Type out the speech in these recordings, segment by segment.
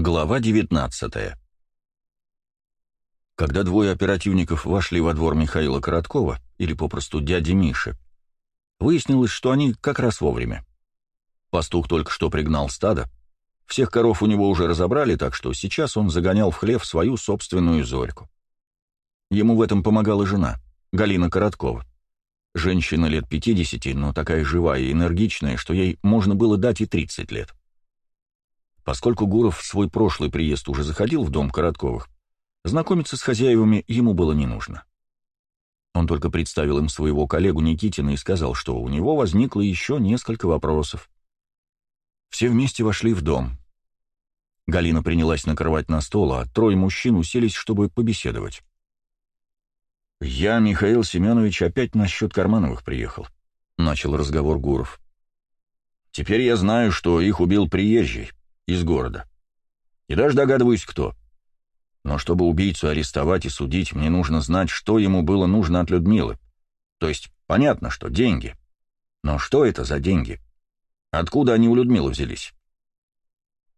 Глава 19 Когда двое оперативников вошли во двор Михаила Короткова, или попросту дяди Миши, выяснилось, что они как раз вовремя. Пастух только что пригнал стадо, всех коров у него уже разобрали, так что сейчас он загонял в хлев свою собственную зорьку. Ему в этом помогала жена, Галина Короткова. Женщина лет 50, но такая живая и энергичная, что ей можно было дать и 30 лет. Поскольку Гуров в свой прошлый приезд уже заходил в дом Коротковых, знакомиться с хозяевами ему было не нужно. Он только представил им своего коллегу Никитина и сказал, что у него возникло еще несколько вопросов. Все вместе вошли в дом. Галина принялась накрывать на стол, а трое мужчин уселись, чтобы побеседовать. «Я, Михаил Семенович, опять насчет Кармановых приехал», — начал разговор Гуров. «Теперь я знаю, что их убил приезжий из города. И даже догадываюсь, кто. Но чтобы убийцу арестовать и судить, мне нужно знать, что ему было нужно от Людмилы. То есть понятно, что деньги. Но что это за деньги? Откуда они у Людмилы взялись?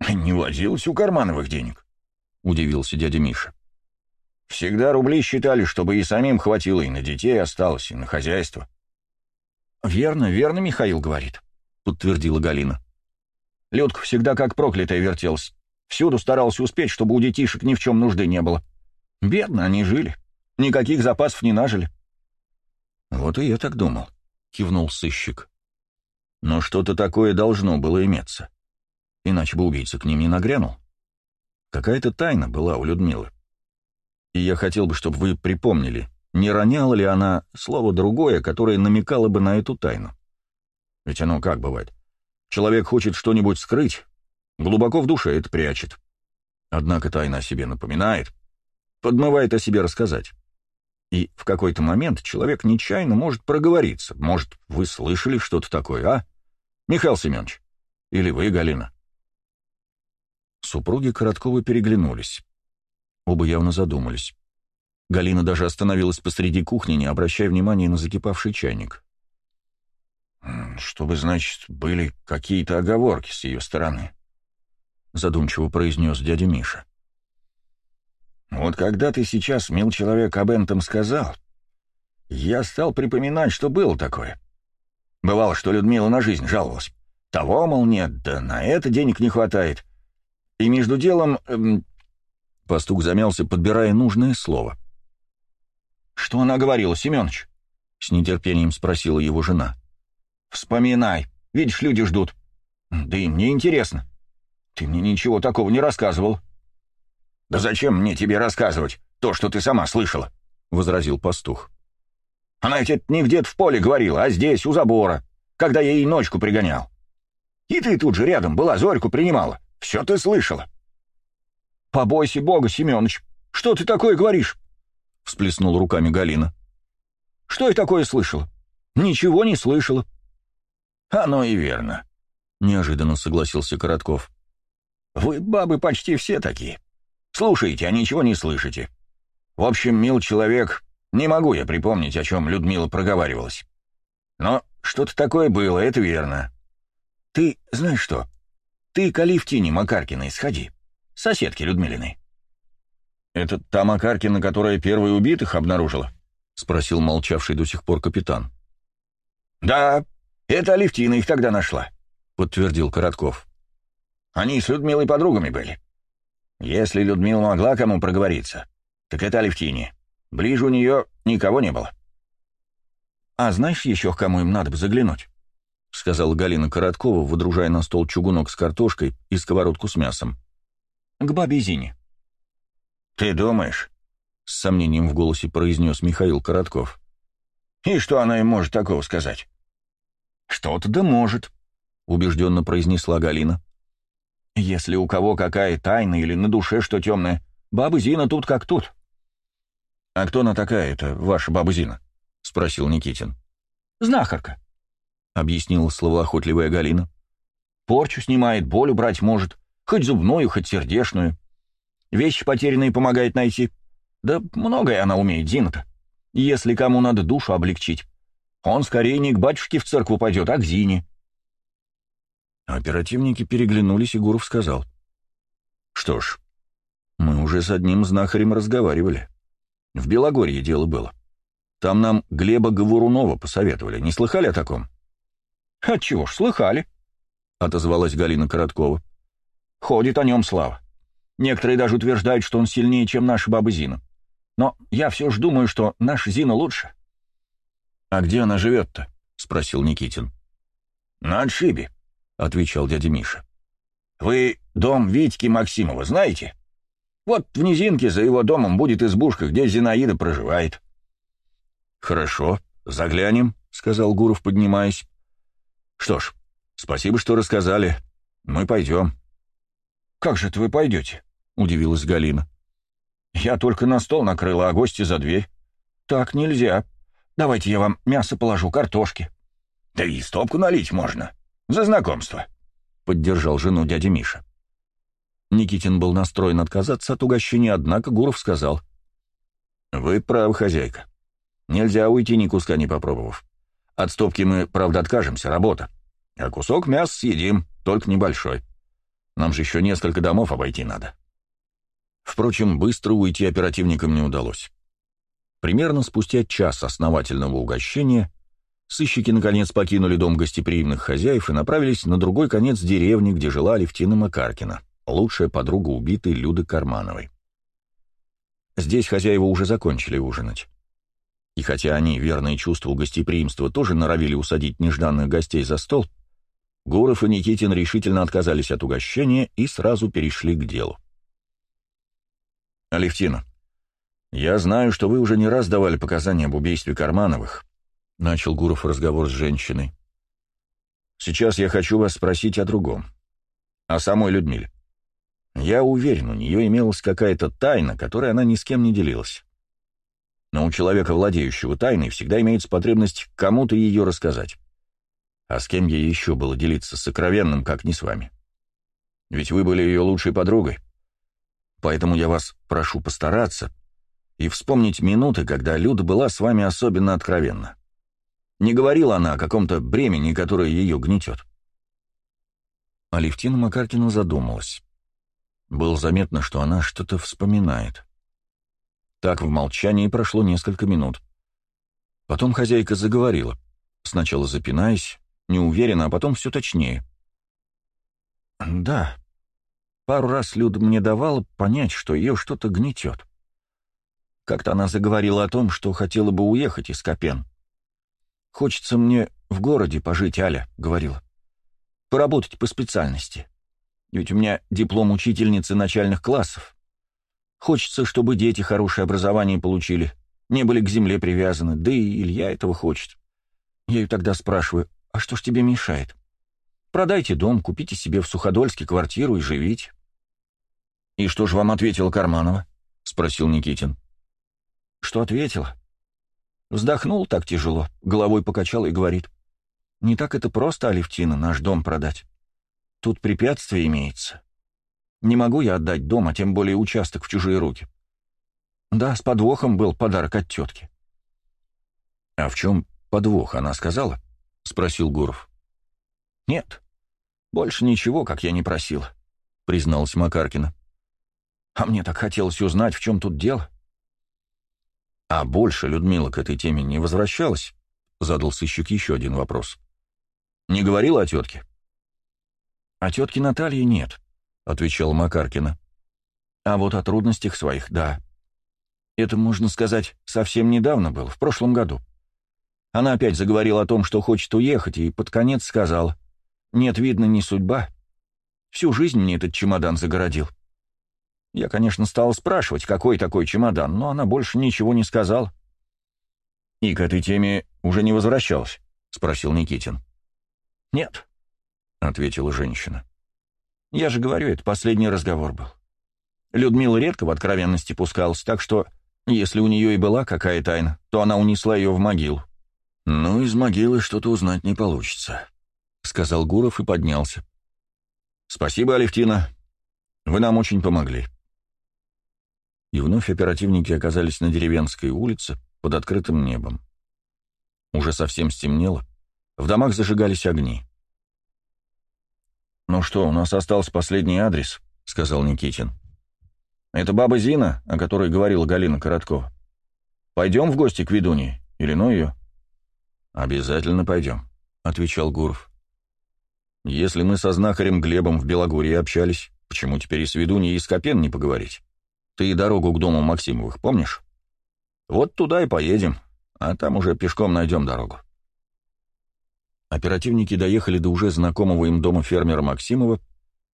«Не возилось у Кармановых денег», — удивился дядя Миша. «Всегда рубли считали, чтобы и самим хватило, и на детей осталось, и на хозяйство». «Верно, верно, Михаил говорит», — подтвердила Галина. Людка всегда как проклятая вертелась. Всюду старался успеть, чтобы у детишек ни в чем нужды не было. Бедно они жили. Никаких запасов не нажили. «Вот и я так думал», — кивнул сыщик. «Но что-то такое должно было иметься. Иначе бы убийца к ним не нагрянул. Какая-то тайна была у Людмилы. И я хотел бы, чтобы вы припомнили, не роняла ли она слово другое, которое намекало бы на эту тайну. Ведь оно как бывает? Человек хочет что-нибудь скрыть, глубоко в душе это прячет. Однако тайна о себе напоминает, подмывает о себе рассказать. И в какой-то момент человек нечаянно может проговориться. Может, вы слышали что-то такое, а? Михаил Семенович? Или вы, Галина? Супруги Коротковы переглянулись. Оба явно задумались. Галина даже остановилась посреди кухни, не обращая внимания на закипавший чайник. «Чтобы, значит, были какие-то оговорки с ее стороны», — задумчиво произнес дядя Миша. «Вот когда ты сейчас, мил человек, об этом сказал, я стал припоминать, что было такое. Бывало, что Людмила на жизнь жаловалась. Того, мол, нет, да на это денег не хватает. И между делом...» эм... Пастух замялся, подбирая нужное слово. «Что она говорила, Семенович?» — с нетерпением спросила его жена. «Вспоминай. Видишь, люди ждут. Да и мне интересно. Ты мне ничего такого не рассказывал». «Да зачем мне тебе рассказывать то, что ты сама слышала?» — возразил пастух. «Она ведь это не где-то в поле говорила, а здесь, у забора, когда я ей ночку пригонял. И ты тут же рядом была, Зорьку принимала. Все ты слышала». «Побойся Бога, Семенович. Что ты такое говоришь?» — всплеснула руками Галина. «Что я такое слышала? Ничего не слышала. «Оно и верно», — неожиданно согласился Коротков. «Вы, бабы, почти все такие. Слушаете, а ничего не слышите. В общем, мил человек, не могу я припомнить, о чем Людмила проговаривалась. Но что-то такое было, это верно. Ты, знаешь что, ты к Алевтине Макаркиной сходи, соседке Людмилиной». «Это та Макаркина, которая первой убитых обнаружила?» — спросил молчавший до сих пор капитан. «Да, «Это Алевтина их тогда нашла», — подтвердил Коротков. «Они с Людмилой подругами были. Если Людмила могла кому проговориться, так это Алевтине. Ближе у нее никого не было». «А знаешь еще, к кому им надо бы заглянуть?» — сказала Галина Короткова, выдружая на стол чугунок с картошкой и сковородку с мясом. «К бабе Зине». «Ты думаешь?» — с сомнением в голосе произнес Михаил Коротков. «И что она им может такого сказать?» «Что-то да может», — убежденно произнесла Галина. «Если у кого какая тайна или на душе что темное, баба Зина тут как тут». «А кто она такая, это ваша баба Зина?» — спросил Никитин. «Знахарка», — объяснила словоохотливая Галина. «Порчу снимает, боль убрать может, хоть зубную, хоть сердешную. Вещи потерянные помогает найти. Да многое она умеет, Зина-то. Если кому надо душу облегчить, он скорее не к батюшке в церкву пойдет, а к Зине. Оперативники переглянулись, и Гуров сказал. Что ж, мы уже с одним знахарем разговаривали. В Белогорье дело было. Там нам Глеба Говорунова посоветовали. Не слыхали о таком? — Отчего ж, слыхали, — отозвалась Галина Короткова. — Ходит о нем слава. Некоторые даже утверждают, что он сильнее, чем наша баба Зина. Но я все же думаю, что наша Зина лучше. — А где она живет-то? — спросил Никитин. — На отшибе, — отвечал дядя Миша. — Вы дом Витьки Максимова знаете? Вот в низинке за его домом будет избушка, где Зинаида проживает. — Хорошо, заглянем, — сказал Гуров, поднимаясь. — Что ж, спасибо, что рассказали. Мы пойдем. — Как же это вы пойдете? — удивилась Галина. — Я только на стол накрыла, а гости за дверь. — Так нельзя. Давайте я вам мясо положу, картошки. — Да и стопку налить можно. За знакомство, — поддержал жену дядя Миша. Никитин был настроен отказаться от угощения, однако Гуров сказал. «Вы правы, хозяйка. Нельзя уйти ни куска не попробовав. От стопки мы, правда, откажемся, работа. А кусок мяса съедим, только небольшой. Нам же еще несколько домов обойти надо. Впрочем, быстро уйти оперативникам не удалось. Примерно спустя час основательного угощения сыщики наконец покинули дом гостеприимных хозяев и направились на другой конец деревни, где жила Левтина Макаркина, лучшая подруга убитой Люды Кармановой. Здесь хозяева уже закончили ужинать. И хотя они, верные чувству гостеприимства, тоже норовили усадить нежданных гостей за стол, Гуров и Никитин решительно отказались от угощения и сразу перешли к делу. «Алевтина, я знаю, что вы уже не раз давали показания об убийстве Кармановых», — начал Гуров разговор с женщиной. «Сейчас я хочу вас спросить о другом. О самой Людмиле. Я уверен, у нее имелась какая-то тайна, которой она ни с кем не делилась. Но у человека, владеющего тайной, всегда имеется потребность кому-то ее рассказать. А с кем ей еще было делиться сокровенным, как не с вами? Ведь вы были ее лучшей подругой. Поэтому я вас прошу постараться и вспомнить минуты, когда Люда была с вами особенно откровенна. Не говорила она о каком-то бремени, которое ее гнетет. Алевтина Макаркина задумалась. Было заметно, что она что-то вспоминает. Так в молчании прошло несколько минут. Потом хозяйка заговорила, сначала запинаясь, неуверенно, а потом все точнее. «Да, пару раз Люда мне давала понять, что ее что-то гнетет. Как-то она заговорила о том, что хотела бы уехать из Копен. «Хочется мне в городе пожить, Аля», — говорила. «Поработать по специальности. Ведь у меня диплом учительницы начальных классов. Хочется, чтобы дети хорошее образование получили, не были к земле привязаны, да и Илья этого хочет. Я ее тогда спрашиваю, а что ж тебе мешает? Продайте дом, купите себе в Суходольске квартиру и живите. «И что же вам ответила Карманова?» — спросил Никитин. «Что ответила?» Вздохнул так тяжело, головой покачал и говорит. «Не так это просто, Алевтина, наш дом продать. Тут препятствие имеется. Не могу я отдать дом, а тем более участок в чужие руки. Да, с подвохом был подарок от тетки. — А в чем подвох, она сказала? — спросил Гуров. — Нет, больше ничего, как я не просил, — призналась Макаркина. — А мне так хотелось узнать, в чем тут дело. — А больше Людмила к этой теме не возвращалась? — задал сыщик еще один вопрос. — Не говорила о тетке? — О тетке Наталье нет, отвечал Макаркина. А вот о трудностях своих, да. Это, можно сказать, совсем недавно было, в прошлом году. Она опять заговорила о том, что хочет уехать, и под конец сказала, «Нет, видно, не судьба. Всю жизнь мне этот чемодан загородил». Я, конечно, стал спрашивать, какой такой чемодан, но она больше ничего не сказала. «И к этой теме уже не возвращалась?» — спросил Никитин. «Нет», — ответила женщина. Я же говорю, это последний разговор был. Людмила редко в откровенности пускалась, так что, если у нее и была какая тайна, то она унесла ее в могилу. «Ну, из могилы что-то узнать не получится», — сказал Гуров и поднялся. «Спасибо, Алевтина. Вы нам очень помогли». И вновь оперативники оказались на деревенской улице под открытым небом. Уже совсем стемнело, в домах зажигались огни. «Ну что, у нас остался последний адрес», — сказал Никитин. «Это баба Зина, о которой говорила Галина Короткова. Пойдем в гости к ведунье или ну ее?» «Обязательно пойдем», — отвечал Гуров. «Если мы со знахарем Глебом в Белогорье общались, почему теперь и с ведуньей и с Копен не поговорить? Ты дорогу к дому Максимовых помнишь? Вот туда и поедем, а там уже пешком найдем дорогу». Оперативники доехали до уже знакомого им дома фермера Максимова,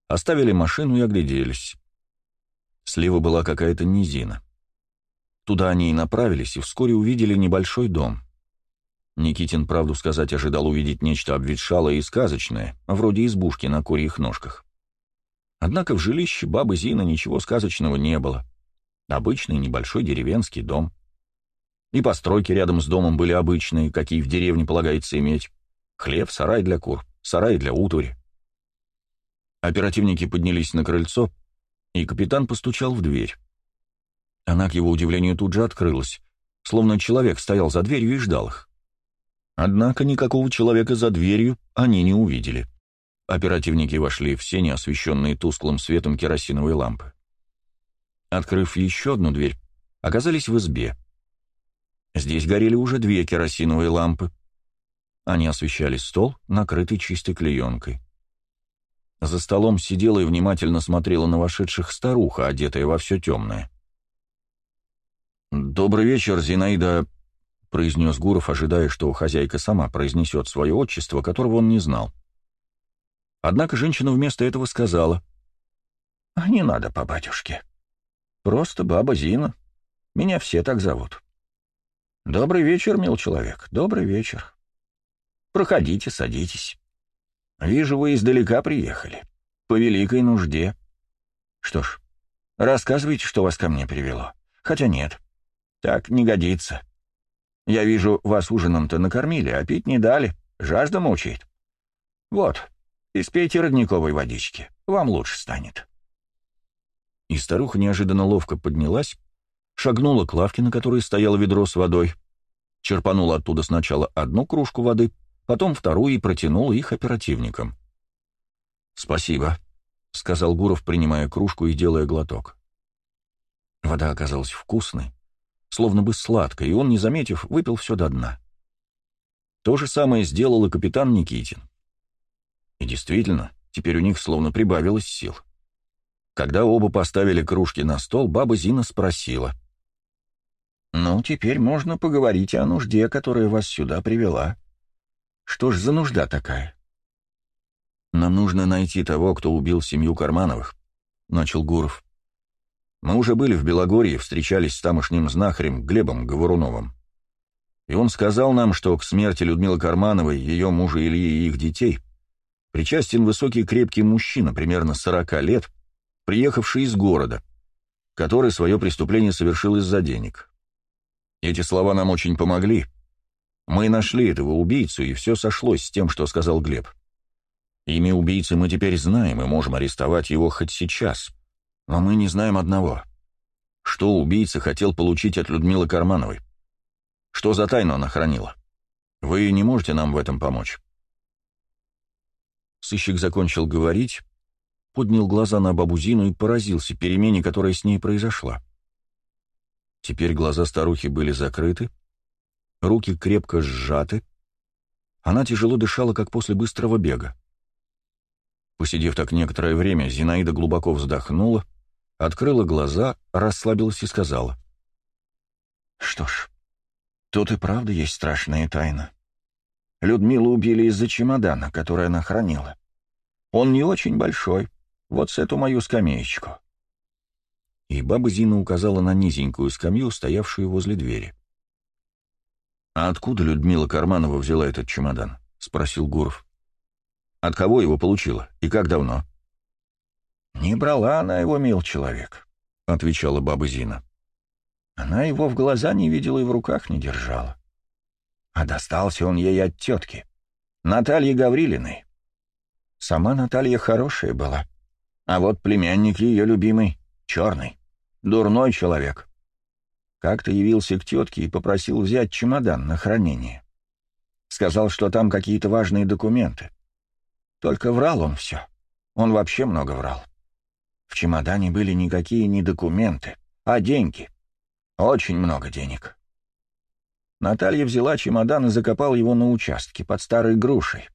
оставили машину и огляделись. Слева была какая-то низина. Туда они и направились, и вскоре увидели небольшой дом. Никитин, правду сказать, ожидал увидеть нечто обветшалое и сказочное, вроде избушки на курьих ножках. Однако в жилище бабы Зина ничего сказочного не было. Обычный небольшой деревенский дом. И постройки рядом с домом были обычные, какие в деревне полагается иметь. Хлеб, сарай для кур, сарай для утвари. Оперативники поднялись на крыльцо, и капитан постучал в дверь. Она, к его удивлению, тут же открылась, словно человек стоял за дверью и ждал их. Однако никакого человека за дверью они не увидели. Оперативники вошли в сени, освещенные тусклым светом керосиновой лампы. Открыв еще одну дверь, оказались в избе. Здесь горели уже две керосиновые лампы. Они освещали стол, накрытый чистой клеенкой. За столом сидела и внимательно смотрела на вошедших старуха, одетая во все темное. «Добрый вечер, Зинаида», — произнес Гуров, ожидая, что хозяйка сама произнесет свое отчество, которого он не знал. Однако женщина вместо этого сказала. «А не надо по батюшке. Просто баба Зина. Меня все так зовут. Добрый вечер, мил человек, добрый вечер. Проходите, садитесь». Вижу, вы издалека приехали. По великой нужде. Что ж, рассказывайте, что вас ко мне привело. Хотя нет, так не годится. Я вижу, вас ужином-то накормили, а пить не дали. Жажда мучает. Вот, испейте родниковой водички. Вам лучше станет. И старуха неожиданно ловко поднялась, шагнула к лавке, на которой стояло ведро с водой, черпанула оттуда сначала одну кружку воды — потом вторую и протянул их оперативникам. «Спасибо», — сказал Гуров, принимая кружку и делая глоток. Вода оказалась вкусной, словно бы сладкой, и он, не заметив, выпил все до дна. То же самое сделал и капитан Никитин. И действительно, теперь у них словно прибавилось сил. Когда оба поставили кружки на стол, баба Зина спросила. «Ну, теперь можно поговорить о нужде, которая вас сюда привела. Что ж за нужда такая? Нам нужно найти того, кто убил семью Кармановых, — начал Гуров. Мы уже были в Белогорье, встречались с тамошним знахарем Глебом Говоруновым. И он сказал нам, что к смерти Людмилы Кармановой, ее мужа Ильи и их детей причастен высокий крепкий мужчина, примерно 40 лет, приехавший из города, который свое преступление совершил из-за денег. Эти слова нам очень помогли, мы нашли этого убийцу, и все сошлось с тем, что сказал Глеб. Имя убийцы мы теперь знаем и можем арестовать его хоть сейчас. Но мы не знаем одного. Что убийца хотел получить от Людмилы Кармановой? Что за тайну она хранила? Вы не можете нам в этом помочь?» Сыщик закончил говорить, поднял глаза на бабу Зину и поразился перемене, которая с ней произошла. Теперь глаза старухи были закрыты, руки крепко сжаты. Она тяжело дышала, как после быстрого бега. Посидев так некоторое время, Зинаида глубоко вздохнула, открыла глаза, расслабилась и сказала. «Что ж, тут и правда есть страшная тайна. Людмилу убили из-за чемодана, который она хранила. Он не очень большой, вот с эту мою скамеечку». И баба Зина указала на низенькую скамью, стоявшую возле двери. «А откуда Людмила Карманова взяла этот чемодан?» — спросил Гуров. «От кого его получила? И как давно?» «Не брала она его, мил человек», — отвечала баба Зина. Она его в глаза не видела и в руках не держала. А достался он ей от тетки, Натальи Гаврилиной. Сама Наталья хорошая была, а вот племянник ее любимый — черный, дурной человек. Как-то явился к тетке и попросил взять чемодан на хранение. Сказал, что там какие-то важные документы. Только врал он все. Он вообще много врал. В чемодане были никакие не документы, а деньги. Очень много денег. Наталья взяла чемодан и закопала его на участке под старой грушей.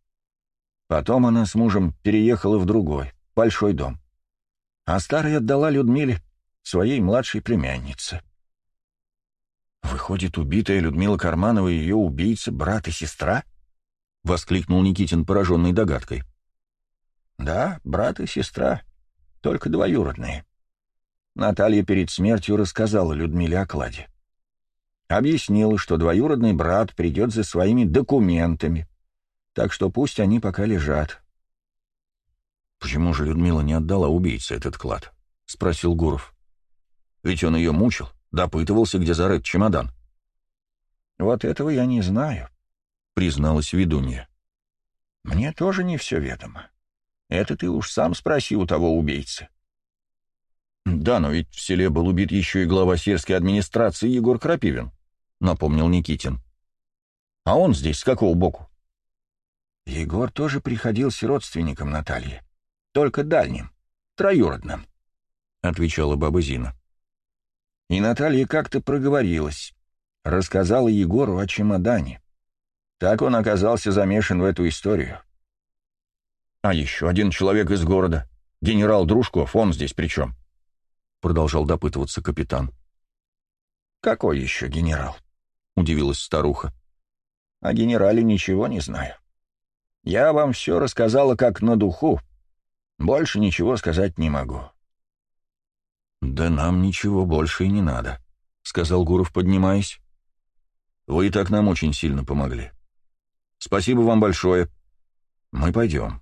Потом она с мужем переехала в другой, большой дом. А старый отдала Людмиле, своей младшей племяннице. «Выходит, убитая Людмила Карманова и ее убийца — брат и сестра?» — воскликнул Никитин, пораженный догадкой. «Да, брат и сестра, только двоюродные». Наталья перед смертью рассказала Людмиле о кладе. Объяснила, что двоюродный брат придет за своими документами, так что пусть они пока лежат. «Почему же Людмила не отдала убийце этот клад?» — спросил Гуров. «Ведь он ее мучил, допытывался, где зарыт чемодан». «Вот этого я не знаю», — призналась ведунья. «Мне тоже не все ведомо. Это ты уж сам спроси у того убийцы». «Да, но ведь в селе был убит еще и глава сельской администрации Егор Крапивин», — напомнил Никитин. «А он здесь с какого боку?» Егор тоже приходился родственником Натальи, только дальним, троюродным, — отвечала баба Зина. И Наталья как-то проговорилась, рассказала Егору о чемодане. Так он оказался замешан в эту историю. «А еще один человек из города, генерал Дружков, он здесь при чем?» — продолжал допытываться капитан. «Какой еще генерал?» — удивилась старуха. «О генерале ничего не знаю. Я вам все рассказала как на духу. Больше ничего сказать не могу». «Да нам ничего больше и не надо», — сказал Гуров, поднимаясь. «Вы и так нам очень сильно помогли. Спасибо вам большое. Мы пойдем».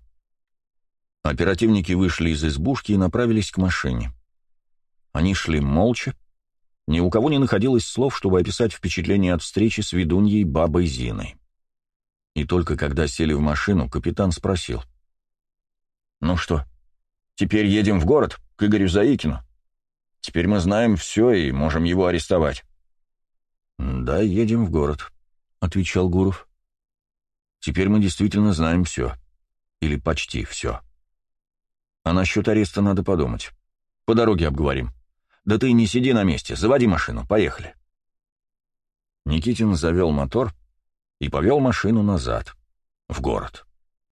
Оперативники вышли из избушки и направились к машине. Они шли молча. Ни у кого не находилось слов, чтобы описать впечатление от встречи с ведуньей бабой Зиной. И только когда сели в машину, капитан спросил. «Ну что, теперь едем в город, к Игорю Заикину? Теперь мы знаем все и можем его арестовать». «Да, едем в город», — отвечал Гуров. «Теперь мы действительно знаем все. Или почти все. А насчет ареста надо подумать. По дороге обговорим. Да ты не сиди на месте, заводи машину, поехали». Никитин завел мотор — и повел машину назад, в город.